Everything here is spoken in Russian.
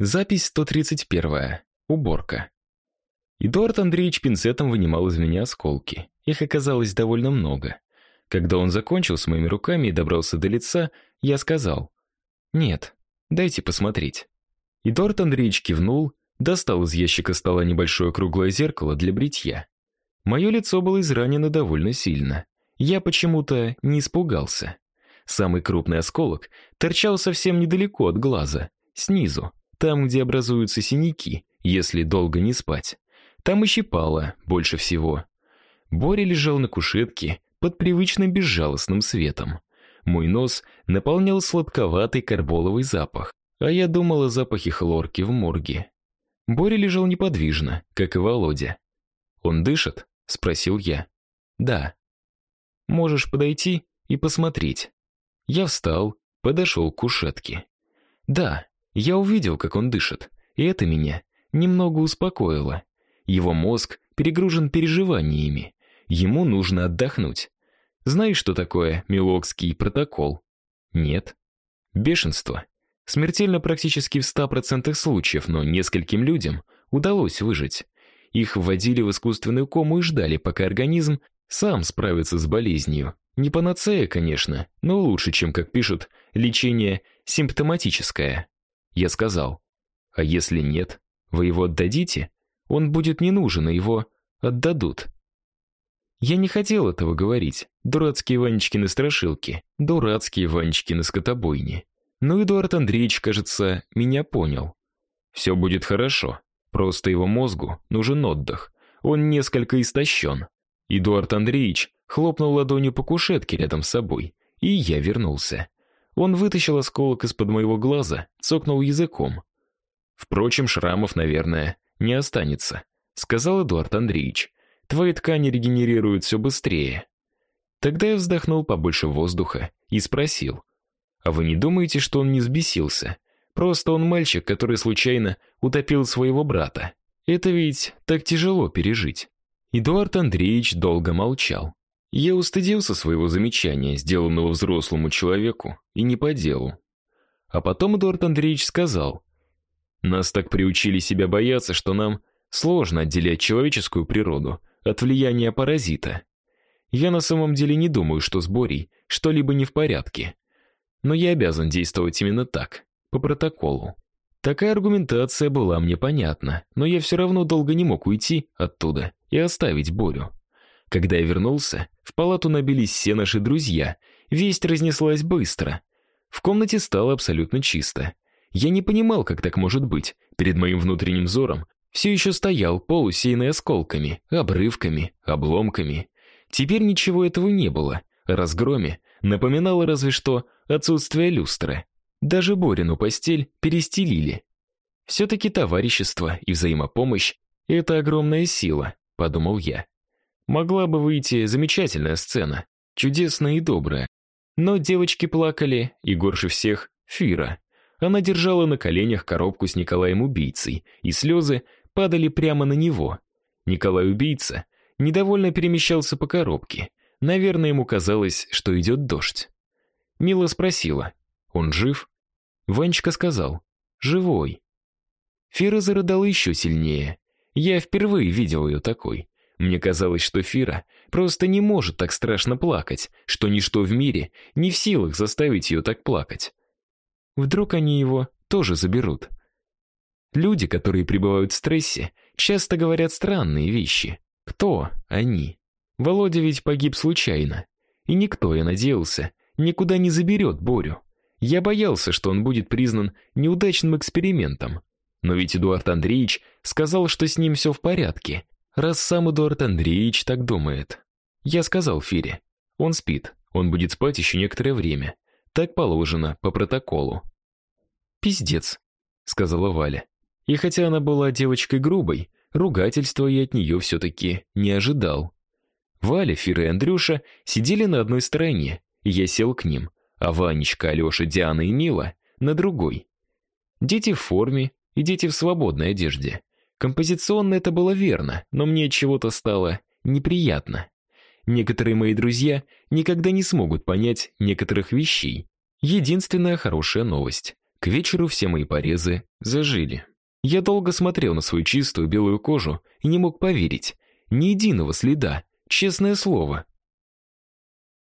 Запись 131. Уборка. Эдуард Андреевич пинцетом вынимал из меня осколки. Их оказалось довольно много. Когда он закончил с моими руками и добрался до лица, я сказал: "Нет, дайте посмотреть". Эдуард Андреевич кивнул, достал из ящика стола небольшое круглое зеркало для бритья. Мое лицо было изранено довольно сильно. Я почему-то не испугался. Самый крупный осколок торчал совсем недалеко от глаза, снизу там, где образуются синяки, если долго не спать. Там и щипало больше всего. Боря лежал на кушетке под привычным безжалостным светом. Мой нос наполнял сладковатый карболовый запах, а я думал о запахе хлорки в морге. Боря лежал неподвижно, как и Володя. Он дышит? спросил я. Да. Можешь подойти и посмотреть. Я встал, подошел к кушетке. Да, я увидел, как он дышит, и это меня немного успокоило. Его мозг перегружен переживаниями. Ему нужно отдохнуть. Знаешь, что такое Милокский протокол? Нет. Бешенство. Смертельно практически в 100% случаев, но нескольким людям удалось выжить. Их вводили в искусственную кому и ждали, пока организм сам справится с болезнью. Не панацея, конечно, но лучше, чем, как пишут, лечение симптоматическое. Я сказал: "А если нет, вы его отдадите? Он будет не нужен, а его отдадут". Я не хотел этого говорить. Дурацкие Ванечкины страшилки, дурацкие Ванечкины скотобойни. Но Эдуард Андреевич, кажется, меня понял. «Все будет хорошо. Просто его мозгу нужен отдых. Он несколько истощен». Эдуард Андреевич хлопнул ладонью по кушетке рядом с собой, и я вернулся. Он вытащил осколок из-под моего глаза, цокнул языком. Впрочем, шрамов, наверное, не останется, сказал Эдуард Андреевич. Твои ткани регенерируют все быстрее. Тогда я вздохнул побольше воздуха и спросил: "А вы не думаете, что он не взбесился? Просто он мальчик, который случайно утопил своего брата. Это ведь так тяжело пережить". Эдуард Андреевич долго молчал. Я устыдился своего замечания, сделанного взрослому человеку, и не по делу. А потом Эдуард Андреевич сказал: "Нас так приучили себя бояться, что нам сложно отделять человеческую природу от влияния паразита. Я на самом деле не думаю, что с Борей что-либо не в порядке. Но я обязан действовать именно так, по протоколу. Такая аргументация была мне понятна, но я все равно долго не мог уйти оттуда и оставить Борю. Когда я вернулся, в палату набились все наши друзья. Весть разнеслась быстро. В комнате стало абсолютно чисто. Я не понимал, как так может быть. Перед моим внутренним взором все еще стоял пол, усеянный осколками, обрывками, обломками. Теперь ничего этого не было. разгроме напоминало разве что отсутствие люстры. Даже Борину постель перестелили. все таки товарищество и взаимопомощь это огромная сила, подумал я. Могла бы выйти замечательная сцена, чудесная и добрая. Но девочки плакали, и горше всех Фира. Она держала на коленях коробку с Николаем-убийцей, и слезы падали прямо на него. Николай-убийца недовольно перемещался по коробке. Наверное, ему казалось, что идет дождь. Мила спросила: "Он жив?" Ванечка сказал: "Живой". Фира зарыдала еще сильнее. Я впервые видел ее такой. Мне казалось, что Фира просто не может так страшно плакать, что ничто в мире не в силах заставить ее так плакать. Вдруг они его тоже заберут. Люди, которые пребывают в стрессе, часто говорят странные вещи. Кто они? Володя ведь погиб случайно, и никто, я надеялся, никуда не заберет Борю. Я боялся, что он будет признан неудачным экспериментом. Но ведь Эдуард Андреевич сказал, что с ним все в порядке, раз сам Эдуард Андреевич так думает. Я сказал Фире. Он спит. Он будет спать еще некоторое время. Так положено по протоколу. Пиздец, сказала Валя. И хотя она была девочкой грубой, ругательства я от нее все таки не ожидал. Валя, Фира и Андрюша сидели на одной стороне, и я сел к ним, а Ванечка, Алёша, Диана и Мила на другой. Дети в форме и дети в свободной одежде. Композиционно это было верно, но мне чего-то стало неприятно. Некоторые мои друзья никогда не смогут понять некоторых вещей. Единственная хорошая новость. К вечеру все мои порезы зажили. Я долго смотрел на свою чистую белую кожу и не мог поверить. Ни единого следа, честное слово.